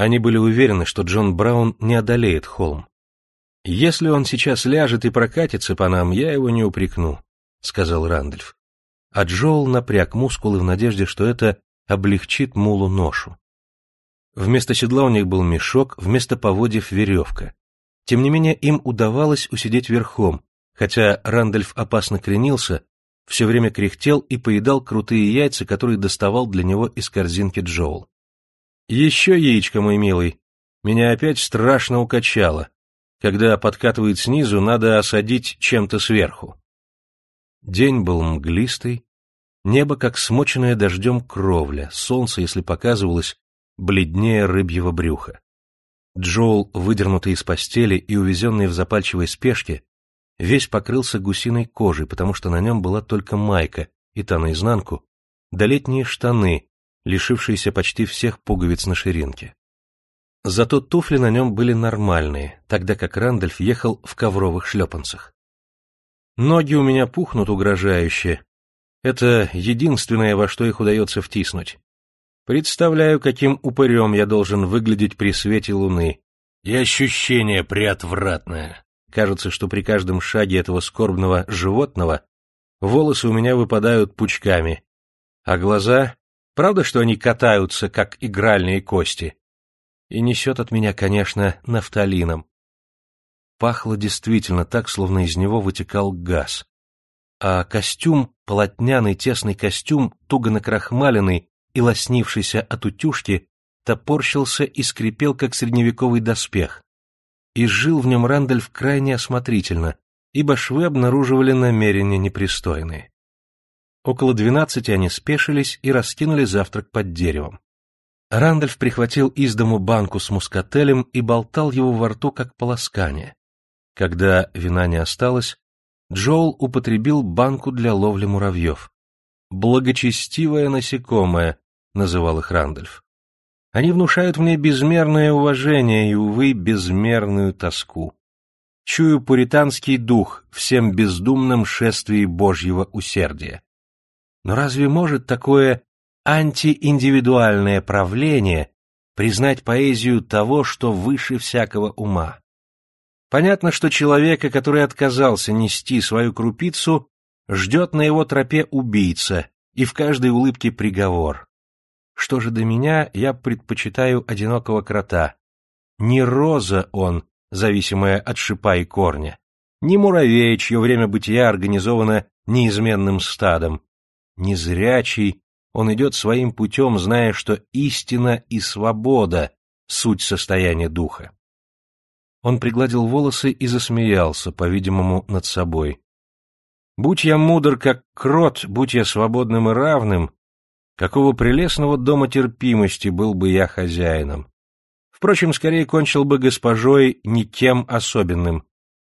Они были уверены, что Джон Браун не одолеет холм. «Если он сейчас ляжет и прокатится по нам, я его не упрекну», — сказал Рандольф. А Джоул напряг мускулы в надежде, что это облегчит мулу ношу. Вместо седла у них был мешок, вместо поводьев веревка. Тем не менее, им удавалось усидеть верхом, хотя Рандольф опасно кренился, все время кряхтел и поедал крутые яйца, которые доставал для него из корзинки Джоул. «Еще яичко, мой милый. Меня опять страшно укачало. Когда подкатывает снизу, надо осадить чем-то сверху». День был мглистый, небо как смоченное дождем кровля, солнце, если показывалось, бледнее рыбьего брюха. Джоул, выдернутый из постели и увезенный в запальчивой спешке, весь покрылся гусиной кожей, потому что на нем была только майка, и та наизнанку, да летние штаны, лишившиеся почти всех пуговиц на ширинке. Зато туфли на нем были нормальные, тогда как Рандольф ехал в ковровых шлепанцах. Ноги у меня пухнут угрожающе. Это единственное, во что их удается втиснуть. Представляю, каким упырем я должен выглядеть при свете луны. И ощущение приотвратное. Кажется, что при каждом шаге этого скорбного животного волосы у меня выпадают пучками, а глаза, правда, что они катаются, как игральные кости? И несет от меня, конечно, нафталином. Пахло действительно так, словно из него вытекал газ. А костюм, полотняный тесный костюм, туго накрахмаленный и лоснившийся от утюжки, топорщился и скрипел, как средневековый доспех и жил в нем Рандольф крайне осмотрительно, ибо швы обнаруживали намерения непристойные. Около двенадцати они спешились и раскинули завтрак под деревом. Рандольф прихватил из дому банку с мускателем и болтал его во рту, как полоскание. Когда вина не осталось, Джоул употребил банку для ловли муравьев. «Благочестивое насекомое», — называл их Рандольф. Они внушают мне безмерное уважение и, увы, безмерную тоску. Чую пуританский дух всем бездумном шествии Божьего усердия. Но разве может такое антииндивидуальное правление признать поэзию того, что выше всякого ума? Понятно, что человека, который отказался нести свою крупицу, ждет на его тропе убийца и в каждой улыбке приговор. Что же до меня, я предпочитаю одинокого крота. Не роза он, зависимая от шипа и корня, не муравей, чье время бытия организовано неизменным стадом, не зрячий, он идет своим путем, зная, что истина и свобода — суть состояния духа. Он пригладил волосы и засмеялся, по-видимому, над собой. «Будь я мудр, как крот, будь я свободным и равным, Какого прелестного дома терпимости был бы я хозяином. Впрочем, скорее кончил бы госпожой никем особенным,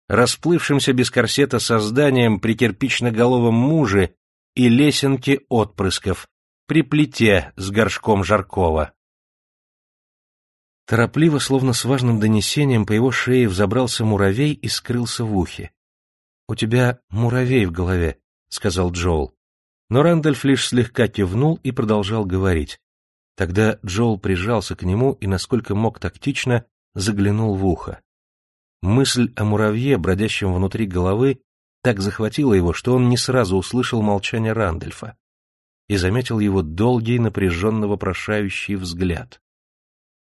расплывшимся без корсета созданием при кирпично-головом муже и лесенке отпрысков, при плите с горшком жаркого. Торопливо, словно с важным донесением, по его шее взобрался муравей и скрылся в ухе. — У тебя муравей в голове, — сказал Джоул. Но Рэндальф лишь слегка кивнул и продолжал говорить. Тогда Джоул прижался к нему и, насколько мог тактично, заглянул в ухо. Мысль о муравье, бродящем внутри головы, так захватила его, что он не сразу услышал молчание Рандольфа и заметил его долгий, напряженно вопрошающий взгляд.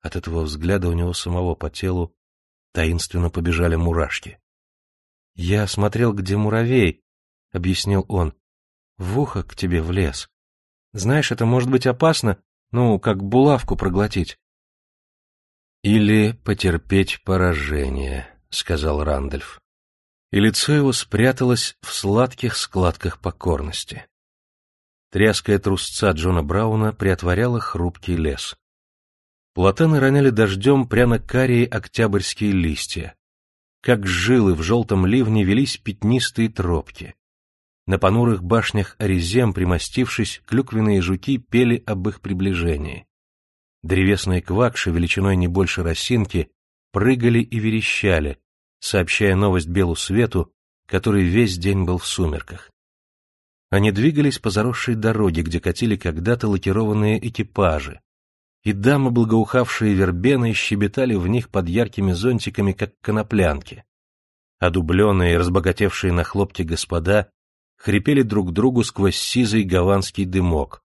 От этого взгляда у него самого по телу таинственно побежали мурашки. — Я смотрел, где муравей, — объяснил он, в ухо к тебе влез. Знаешь, это может быть опасно, ну, как булавку проглотить. Или потерпеть поражение, сказал Рандольф. И лицо его спряталось в сладких складках покорности. Тряская трусца Джона Брауна приотворяла хрупкий лес. Платаны роняли дождем пряно-карие октябрьские листья. Как жилы в желтом ливне велись пятнистые тропки. На понурых башнях Аризем, примостившись, клюквенные жуки пели об их приближении. Древесные квакши, величиной не больше росинки, прыгали и верещали, сообщая новость белу свету, который весь день был в сумерках. Они двигались по заросшей дороге, где катили когда-то лакированные экипажи, и дамы, благоухавшие вербеной, щебетали в них под яркими зонтиками, как коноплянки. А дубленые, разбогатевшие на хлопте господа, хрипели друг другу сквозь сизый гаванский дымок.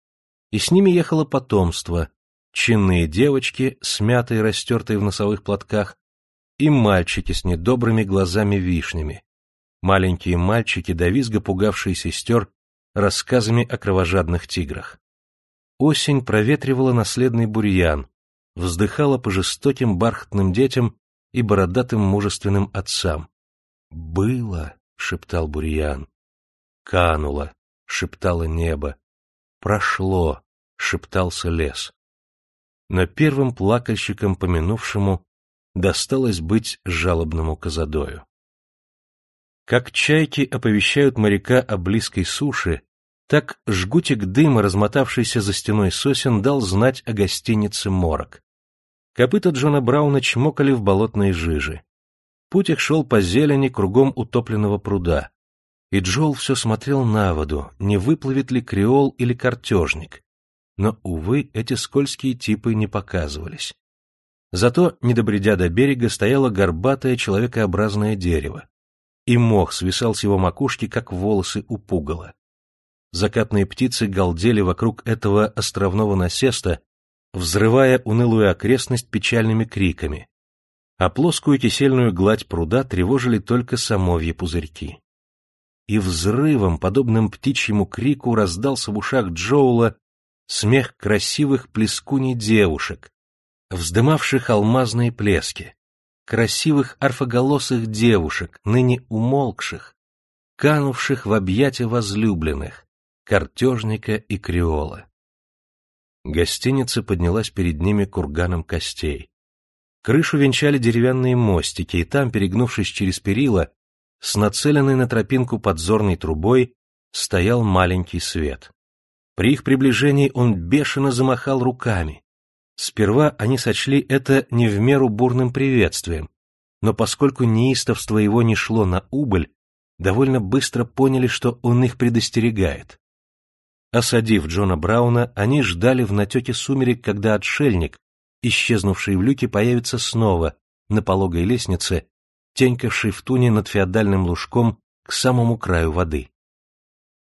И с ними ехало потомство, чинные девочки, смятые, растертые в носовых платках, и мальчики с недобрыми глазами-вишнями. Маленькие мальчики, до визга пугавшие сестер рассказами о кровожадных тиграх. Осень проветривала наследный бурьян, вздыхала по жестоким бархатным детям и бородатым мужественным отцам. «Было», — шептал бурьян. «Кануло», — шептало небо. «Прошло», — шептался лес. Но первым плакальщиком, помянувшему, досталось быть жалобному Казадою. Как чайки оповещают моряка о близкой суше, так жгутик дыма, размотавшийся за стеной сосен, дал знать о гостинице «Морок». Копыта Джона Брауна чмокали в болотной жиже. Путь их шел по зелени кругом утопленного пруда. И Джол все смотрел на воду, не выплывет ли креол или картежник. Но, увы, эти скользкие типы не показывались. Зато, не добредя до берега, стояло горбатое человекообразное дерево, и мох свисал с его макушки, как волосы у пугала. Закатные птицы галдели вокруг этого островного насеста, взрывая унылую окрестность печальными криками, а плоскую кисельную гладь пруда тревожили только самовьи пузырьки. И взрывом, подобным птичьему крику, раздался в ушах Джоула смех красивых плескуней девушек, вздымавших алмазные плески, красивых арфоголосых девушек, ныне умолкших, канувших в объятия возлюбленных, картежника и креола. Гостиница поднялась перед ними курганом костей. Крышу венчали деревянные мостики, и там, перегнувшись через перила, с нацеленной на тропинку подзорной трубой, стоял маленький свет. При их приближении он бешено замахал руками, Сперва они сочли это не в меру бурным приветствием, но поскольку неистовство его не шло на убыль, довольно быстро поняли, что он их предостерегает. Осадив Джона Брауна, они ждали в натеке сумерек, когда отшельник, исчезнувший в люке, появится снова на пологой лестнице, тенькавший в туне над феодальным лужком к самому краю воды.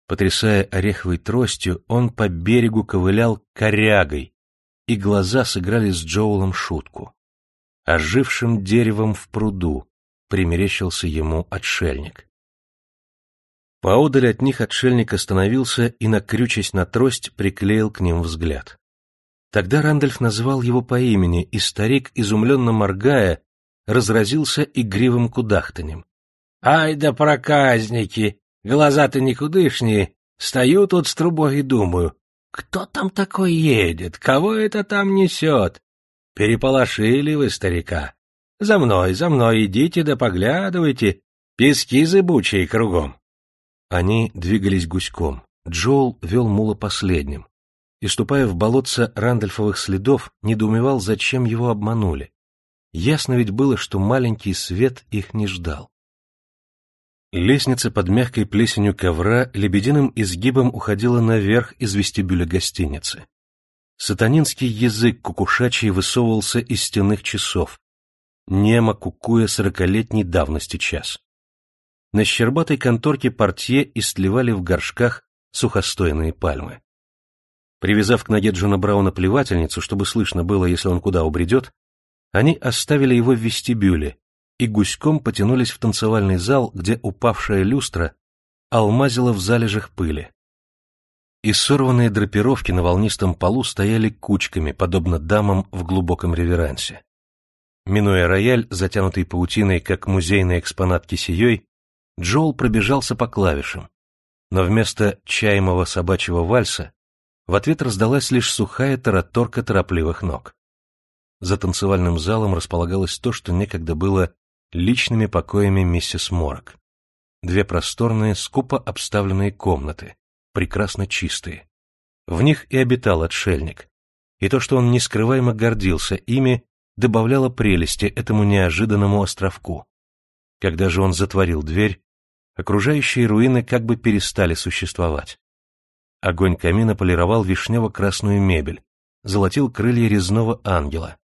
Потрясая ореховой тростью, он по берегу ковылял корягой, и глаза сыграли с Джоулом шутку. Ожившим деревом в пруду примерещился ему отшельник. Поодаль от них отшельник остановился и, накрючась на трость, приклеил к ним взгляд. Тогда Рандольф назвал его по имени, и старик, изумленно моргая, разразился игривым кудахтанем. — Ай да проказники! Глаза-то никудышние! Стою тут с трубой и думаю, кто там такой едет? Кого это там несет? Переполошили вы старика. За мной, за мной идите да поглядывайте. Пески зыбучие кругом. Они двигались гуськом. Джоул вел мула последним. И, ступая в болотце Рандольфовых следов, недоумевал, зачем его обманули. Ясно ведь было, что маленький свет их не ждал. Лестница под мягкой плесенью ковра лебединым изгибом уходила наверх из вестибюля гостиницы. Сатанинский язык кукушачий высовывался из стенных часов, немо кукуя сорокалетней давности час. На щербатой конторке портье истлевали в горшках сухостойные пальмы. Привязав к ноге Джона Брауна плевательницу, чтобы слышно было, если он куда убредет, они оставили его в вестибюле, и гуськом потянулись в танцевальный зал, где упавшая люстра алмазила в залежах пыли. И сорванные драпировки на волнистом полу стояли кучками, подобно дамам в глубоком реверансе. Минуя рояль, затянутый паутиной, как музейный экспонат кисеей, Джоул пробежался по клавишам, но вместо чаемого собачьего вальса в ответ раздалась лишь сухая тараторка торопливых ног. За танцевальным залом располагалось то, что некогда было личными покоями миссис Морок. Две просторные, скупо обставленные комнаты, прекрасно чистые. В них и обитал отшельник, и то, что он нескрываемо гордился ими, добавляло прелести этому неожиданному островку. Когда же он затворил дверь, окружающие руины как бы перестали существовать. Огонь камина полировал вишнево-красную мебель, золотил крылья резного ангела,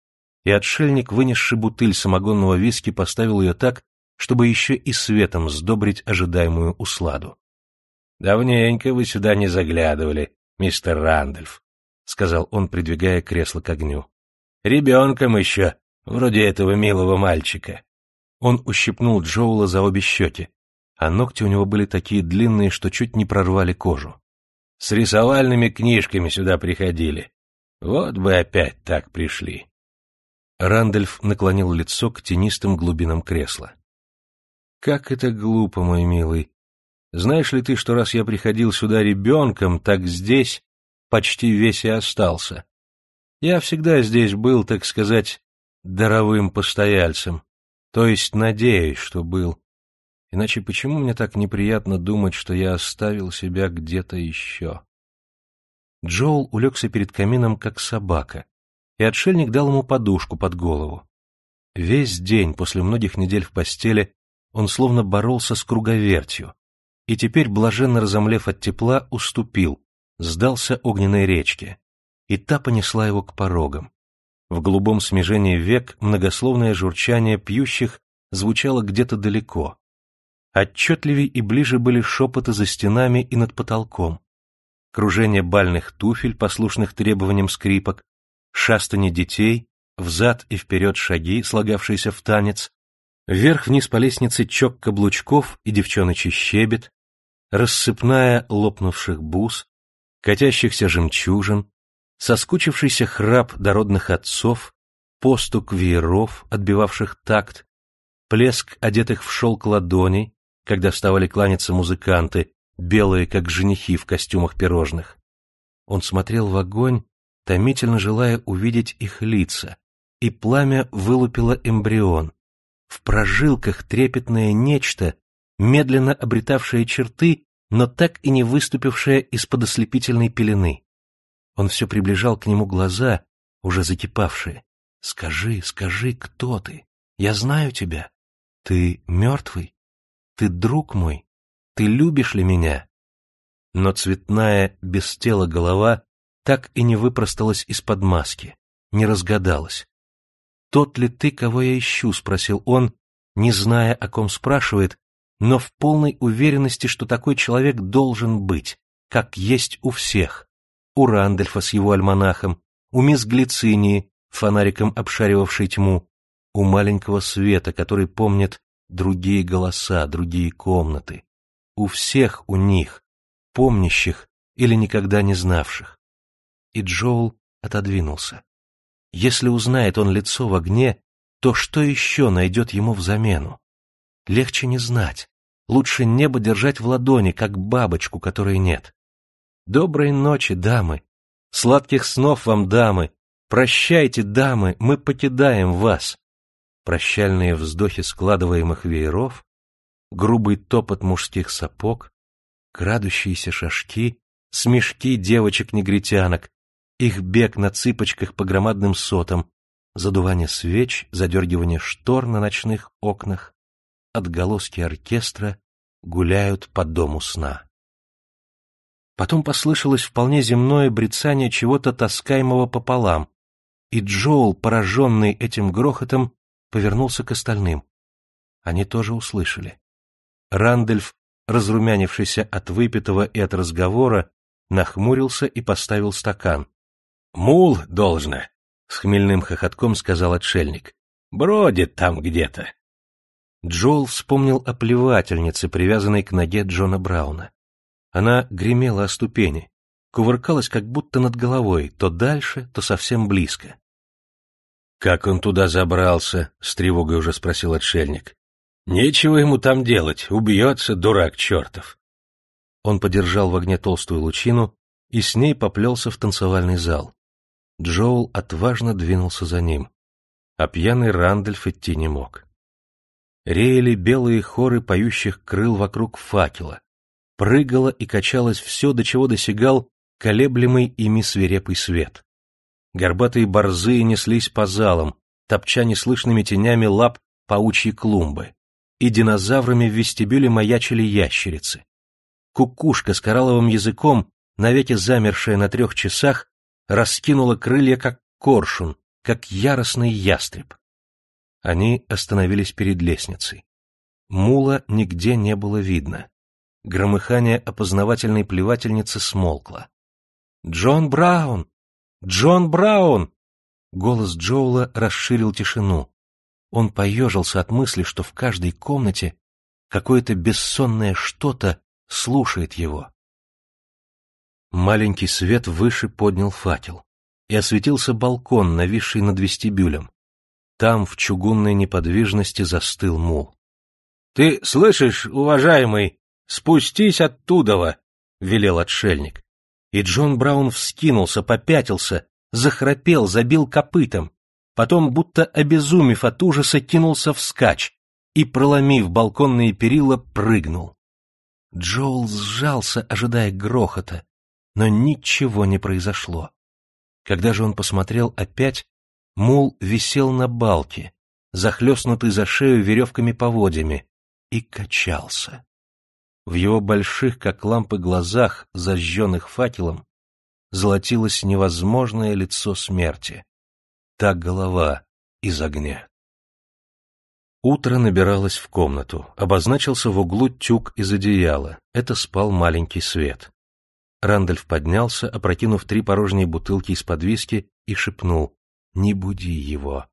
и отшельник, вынесший бутыль самогонного виски, поставил ее так, чтобы еще и светом сдобрить ожидаемую усладу. — Давненько вы сюда не заглядывали, мистер Рандольф, — сказал он, придвигая кресло к огню. — Ребенком еще, вроде этого милого мальчика. Он ущипнул Джоула за обе щеки, а ногти у него были такие длинные, что чуть не прорвали кожу. С рисовальными книжками сюда приходили. Вот бы опять так пришли. Рандольф наклонил лицо к тенистым глубинам кресла. «Как это глупо, мой милый! Знаешь ли ты, что раз я приходил сюда ребенком, так здесь почти весь и остался? Я всегда здесь был, так сказать, даровым постояльцем, то есть надеюсь, что был. Иначе почему мне так неприятно думать, что я оставил себя где-то еще?» Джоул улегся перед камином, как собака, и отшельник дал ему подушку под голову. Весь день после многих недель в постели он словно боролся с круговертью, и теперь, блаженно разомлев от тепла, уступил, сдался огненной речке, и та понесла его к порогам. В голубом смежении век многословное журчание пьющих звучало где-то далеко. Отчетливей и ближе были шепоты за стенами и над потолком. Кружение бальных туфель, послушных требованиям скрипок, шастание детей, взад и вперед шаги, слагавшиеся в танец, вверх-вниз по лестнице чок каблучков и девчоночий щебет, рассыпная лопнувших бус, катящихся жемчужин, соскучившийся храп дородных отцов, постук вееров, отбивавших такт, плеск одетых в шелк ладоней, когда вставали кланяться музыканты, белые, как женихи в костюмах пирожных. Он смотрел в огонь томительно желая увидеть их лица, и пламя вылупило эмбрион. В прожилках трепетное нечто, медленно обретавшее черты, но так и не выступившее из-под ослепительной пелены. Он все приближал к нему глаза, уже закипавшие. «Скажи, скажи, кто ты? Я знаю тебя. Ты мертвый? Ты друг мой? Ты любишь ли меня?» Но цветная, без тела голова так и не выпросталась из-под маски, не разгадалась. «Тот ли ты, кого я ищу?» — спросил он, не зная, о ком спрашивает, но в полной уверенности, что такой человек должен быть, как есть у всех. У Рандольфа с его альманахом, у мисс Глицинии, фонариком обшаривавшей тьму, у маленького света, который помнит другие голоса, другие комнаты. У всех у них, помнящих или никогда не знавших и Джоул отодвинулся. Если узнает он лицо в огне, то что еще найдет ему взамену? Легче не знать. Лучше небо держать в ладони, как бабочку, которой нет. Доброй ночи, дамы. Сладких снов вам, дамы. Прощайте, дамы, мы покидаем вас. Прощальные вздохи складываемых вееров, грубый топот мужских сапог, крадущиеся шажки, смешки девочек-негритянок, их бег на цыпочках по громадным сотам, задувание свеч, задергивание штор на ночных окнах, отголоски оркестра гуляют по дому сна. Потом послышалось вполне земное брецание чего-то таскаемого пополам, и Джоул, пораженный этим грохотом, повернулся к остальным. Они тоже услышали. Рандольф, разрумянившийся от выпитого и от разговора, нахмурился и поставил стакан. Мул должно, — с хмельным хохотком сказал отшельник. Бродит там где-то. Джоэл вспомнил о плевательнице, привязанной к ноге Джона Брауна. Она гремела о ступени, кувыркалась как будто над головой, то дальше, то совсем близко. — Как он туда забрался? — с тревогой уже спросил отшельник. — Нечего ему там делать, убьется, дурак чертов. Он подержал в огне толстую лучину и с ней поплелся в танцевальный зал. Джоул отважно двинулся за ним, а пьяный Рандольф идти не мог. Реяли белые хоры поющих крыл вокруг факела, прыгало и качалось все, до чего досягал колеблемый ими свирепый свет. Горбатые борзые неслись по залам, топча неслышными тенями лап паучьи клумбы, и динозаврами в вестибюле маячили ящерицы. Кукушка с коралловым языком, навеки замершая на трех часах, раскинула крылья, как коршун, как яростный ястреб. Они остановились перед лестницей. Мула нигде не было видно. Громыхание опознавательной плевательницы смолкло. «Джон Браун! Джон Браун!» Голос Джоула расширил тишину. Он поежился от мысли, что в каждой комнате какое-то бессонное что-то слушает его. Маленький свет выше поднял факел, и осветился балкон, нависший над вестибюлем. Там в чугунной неподвижности застыл мул. — Ты слышишь, уважаемый, спустись оттуда! — велел отшельник. И Джон Браун вскинулся, попятился, захрапел, забил копытом. Потом, будто обезумев от ужаса, кинулся вскачь и, проломив балконные перила, прыгнул. Джоул сжался, ожидая грохота, но ничего не произошло. Когда же он посмотрел опять, мул висел на балке, захлестнутый за шею веревками-поводьями, и качался. В его больших, как лампы, глазах, зажженных факелом, золотилось невозможное лицо смерти. Та голова из огня. Утро набиралось в комнату, обозначился в углу тюк из одеяла, это спал маленький свет. Рандольф поднялся, опрокинув три порожние бутылки из-под виски, и шепнул «Не буди его».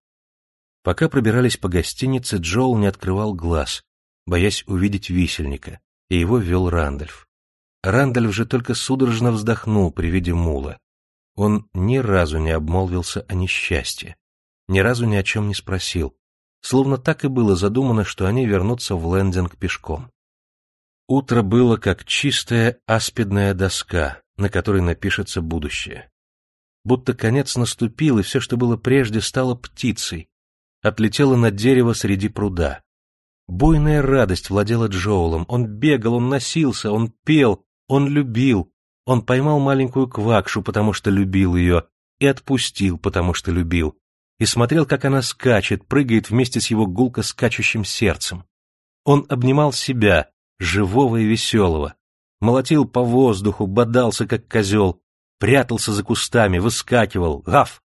Пока пробирались по гостинице, Джоул не открывал глаз, боясь увидеть висельника, и его вел Рандольф. Рандольф же только судорожно вздохнул при виде мула. Он ни разу не обмолвился о несчастье, ни разу ни о чем не спросил, словно так и было задумано, что они вернутся в лендинг пешком. Утро было как чистая аспидная доска, на которой напишется будущее. Будто конец наступил, и все, что было прежде, стало птицей, отлетело над дерево среди пруда. Буйная радость владела Джоулом, он бегал, он носился, он пел, он любил, он поймал маленькую квакшу, потому что любил ее, и отпустил, потому что любил, и смотрел, как она скачет, прыгает вместе с его гулко скачущим сердцем. Он обнимал себя, живого и веселого. Молотил по воздуху, бодался, как козел, прятался за кустами, выскакивал. Гав!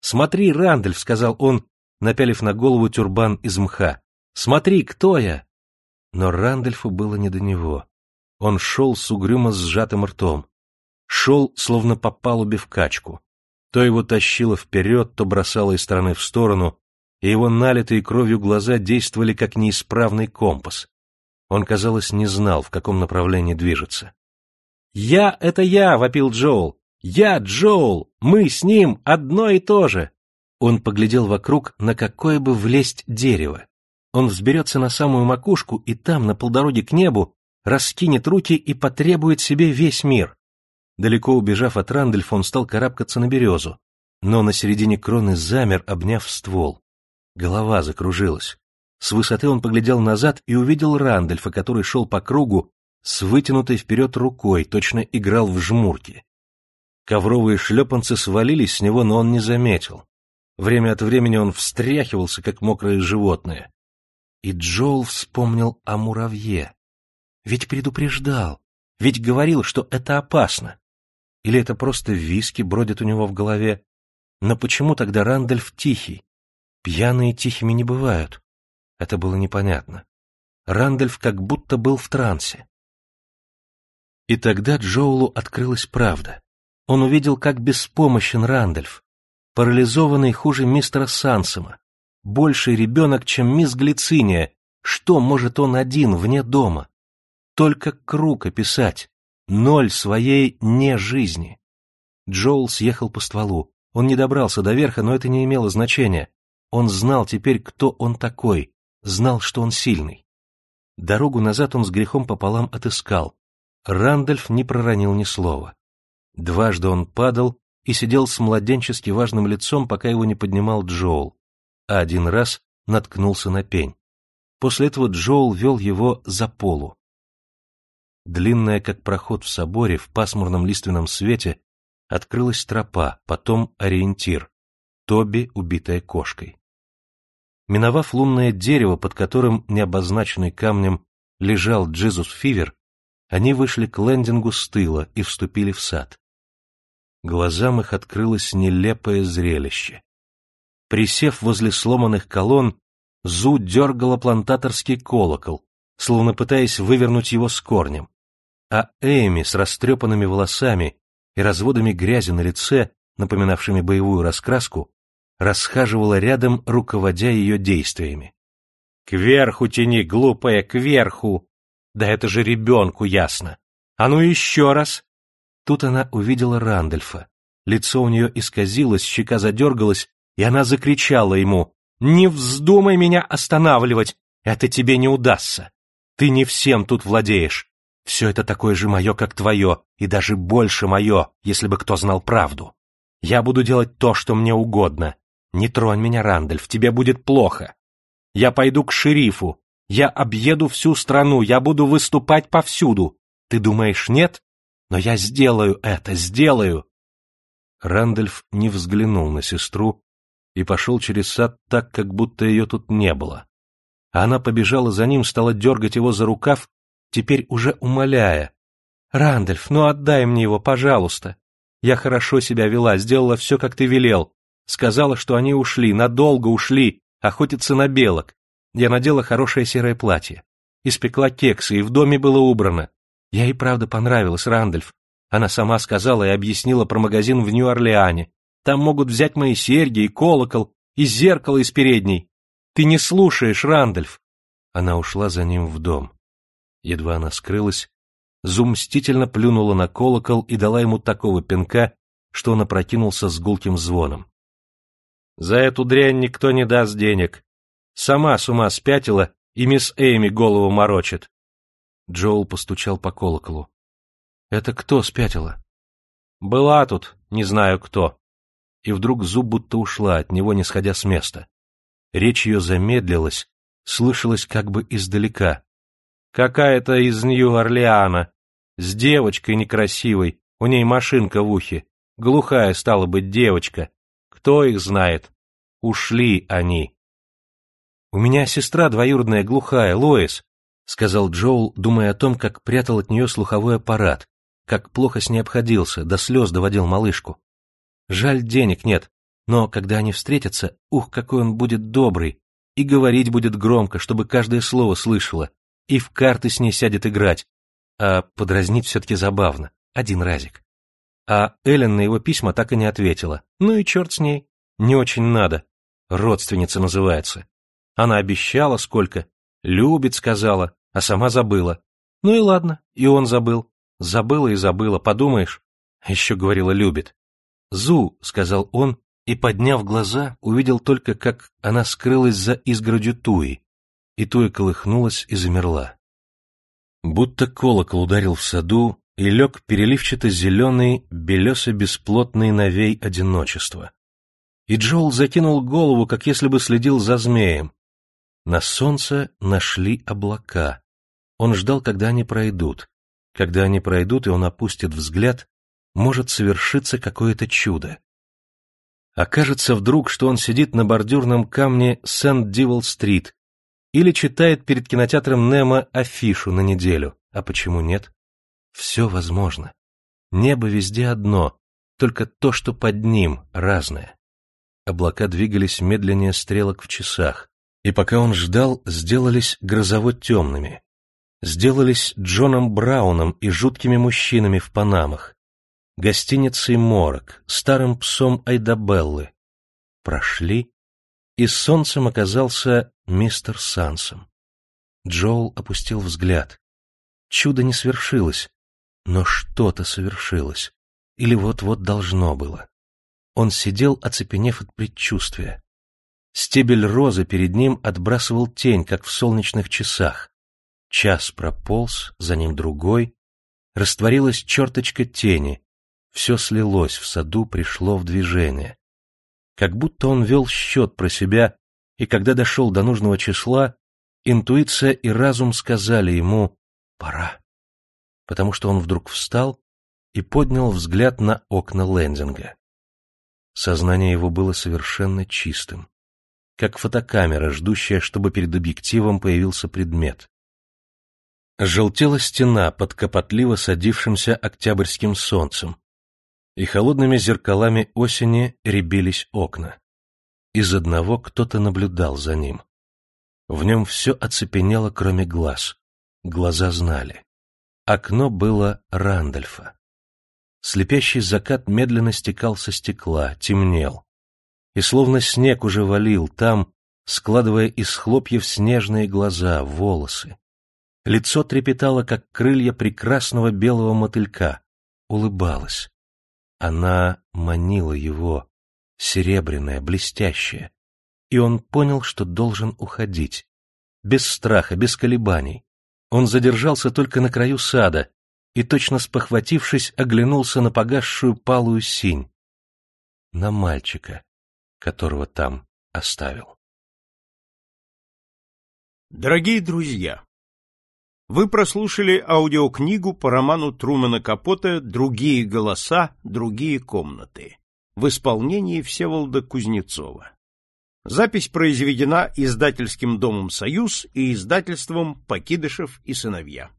«Смотри, Рандольф», — сказал он, напялив на голову тюрбан из мха. «Смотри, кто я!» Но Рандольфу было не до него. Он шел с угрюмо сжатым ртом. Шел, словно по палубе в качку. То его тащило вперед, то бросало из стороны в сторону, и его налитые кровью глаза действовали как неисправный компас. Он, казалось, не знал, в каком направлении движется. «Я — это я!» — вопил Джоул. «Я Джоул! Мы с ним одно и то же!» Он поглядел вокруг, на какое бы влезть дерево. Он взберется на самую макушку и там, на полдороге к небу, раскинет руки и потребует себе весь мир. Далеко убежав от Рандольфа, он стал карабкаться на березу, но на середине кроны замер, обняв ствол. Голова закружилась. С высоты он поглядел назад и увидел Рандольфа, который шел по кругу с вытянутой вперед рукой, точно играл в жмурки. Ковровые шлепанцы свалились с него, но он не заметил. Время от времени он встряхивался, как мокрое животное. И Джоул вспомнил о муравье. Ведь предупреждал, ведь говорил, что это опасно. Или это просто виски бродят у него в голове? Но почему тогда Рандольф тихий? Пьяные тихими не бывают. Это было непонятно. Рандольф как будто был в трансе. И тогда Джоулу открылась правда. Он увидел, как беспомощен Рандольф, парализованный хуже мистера Сансома, больший ребенок, чем мисс Глициния. Что может он один вне дома? Только круг описать, ноль своей не жизни. Джоул съехал по стволу. Он не добрался до верха, но это не имело значения. Он знал теперь, кто он такой, знал, что он сильный. Дорогу назад он с грехом пополам отыскал. Рандольф не проронил ни слова. Дважды он падал и сидел с младенчески важным лицом, пока его не поднимал Джоул, а один раз наткнулся на пень. После этого Джоул вел его за полу. Длинная, как проход в соборе, в пасмурном лиственном свете, открылась тропа, потом ориентир — Тоби, убитая кошкой. Миновав лунное дерево, под которым, необозначенный камнем, лежал Джизус Фивер, они вышли к лендингу с тыла и вступили в сад. глазам их открылось нелепое зрелище. Присев возле сломанных колонн, Зу дергала плантаторский колокол, словно пытаясь вывернуть его с корнем. А Эми с растрепанными волосами и разводами грязи на лице, напоминавшими боевую раскраску, расхаживала рядом, руководя ее действиями. «Кверху тяни, глупая, кверху! Да это же ребенку ясно! А ну еще раз!» Тут она увидела Рандольфа. Лицо у нее исказилось, щека задергалась, и она закричала ему «Не вздумай меня останавливать! Это тебе не удастся! Ты не всем тут владеешь! Все это такое же мое, как твое, и даже больше мое, если бы кто знал правду. Я буду делать то, что мне угодно. Не тронь меня, Рандольф, тебе будет плохо. Я пойду к шерифу, я объеду всю страну, я буду выступать повсюду. Ты думаешь, нет? Но я сделаю это, сделаю. Рандольф не взглянул на сестру и пошел через сад так, как будто ее тут не было. Она побежала за ним, стала дергать его за рукав теперь уже умоляя. «Рандольф, ну отдай мне его, пожалуйста. Я хорошо себя вела, сделала все, как ты велел. Сказала, что они ушли, надолго ушли, охотиться на белок. Я надела хорошее серое платье. Испекла кексы, и в доме было убрано. Я и правда понравилась, Рандольф. Она сама сказала и объяснила про магазин в Нью-Орлеане. Там могут взять мои серьги и колокол, и зеркало из передней. Ты не слушаешь, Рандольф. Она ушла за ним в дом. Едва она скрылась, Зум мстительно плюнула на колокол и дала ему такого пинка, что он опрокинулся с гулким звоном. «За эту дрянь никто не даст денег. Сама с ума спятила, и мисс Эйми голову морочит». Джоул постучал по колоколу. «Это кто спятила?» «Была тут, не знаю кто». И вдруг зуб будто ушла от него, не сходя с места. Речь ее замедлилась, слышалась как бы издалека. Какая-то из Нью-Орлеана. С девочкой некрасивой, у ней машинка в ухе. Глухая стала быть девочка. Кто их знает? Ушли они. «У меня сестра двоюродная глухая, Лоис», — сказал Джоул, думая о том, как прятал от нее слуховой аппарат, как плохо с ней обходился, до слез доводил малышку. Жаль, денег нет, но когда они встретятся, ух, какой он будет добрый, и говорить будет громко, чтобы каждое слово слышала, и в карты с ней сядет играть, а подразнить все-таки забавно, один разик. А Эллен на его письма так и не ответила. Ну и черт с ней, не очень надо. Родственница называется. Она обещала сколько, любит, сказала, а сама забыла. Ну и ладно, и он забыл. Забыла и забыла, подумаешь. Еще говорила, любит. «Зу», — сказал он, и, подняв глаза, увидел только, как она скрылась за изгородью Туи, и Туя колыхнулась и замерла. Будто колокол ударил в саду и лег переливчато-зеленый, белесо-бесплотный навей одиночества. И Джоул закинул голову, как если бы следил за змеем. На солнце нашли облака. Он ждал, когда они пройдут. Когда они пройдут, и он опустит взгляд, может совершиться какое-то чудо. Окажется вдруг, что он сидит на бордюрном камне Сент-Дивол-стрит или читает перед кинотеатром Немо афишу на неделю. А почему нет? Все возможно. Небо везде одно, только то, что под ним, разное. Облака двигались медленнее стрелок в часах, и пока он ждал, сделались грозово-темными. Сделались Джоном Брауном и жуткими мужчинами в панамах, гостиницей Морок, старым псом Айдабеллы. Прошли, и солнцем оказался мистер Сансом. Джоул опустил взгляд. Чудо не свершилось, но что-то совершилось, или вот-вот должно было. Он сидел, оцепенев от предчувствия. Стебель розы перед ним отбрасывал тень, как в солнечных часах. Час прополз, за ним другой. Растворилась черточка тени. Все слилось в саду, пришло в движение. Как будто он вел счет про себя и когда дошел до нужного числа, интуиция и разум сказали ему «пора», потому что он вдруг встал и поднял взгляд на окна лендинга. Сознание его было совершенно чистым, как фотокамера, ждущая, чтобы перед объективом появился предмет. Желтела стена под копотливо садившимся октябрьским солнцем. и холодными зеркалами осени рябились окна. Из одного кто-то наблюдал за ним. В нем все оцепенело, кроме глаз. Глаза знали. Окно было Рандольфа. Слепящий закат медленно стекал со стекла, темнел. И словно снег уже валил там, складывая из хлопьев снежные глаза, волосы. Лицо трепетало, как крылья прекрасного белого мотылька, улыбалось. Она манила его, серебряная, блестящая, и он понял, что должен уходить. Без страха, без колебаний. Он задержался только на краю сада и, точно спохватившись, оглянулся на погасшую палую синь, на мальчика, которого там оставил. Дорогие друзья, вы прослушали аудиокнигу по роману Трумана Капота «Другие голоса, другие комнаты» в исполнении Всеволода Кузнецова. Запись произведена издательским домом «Союз» и издательством «Покидышев и сыновья».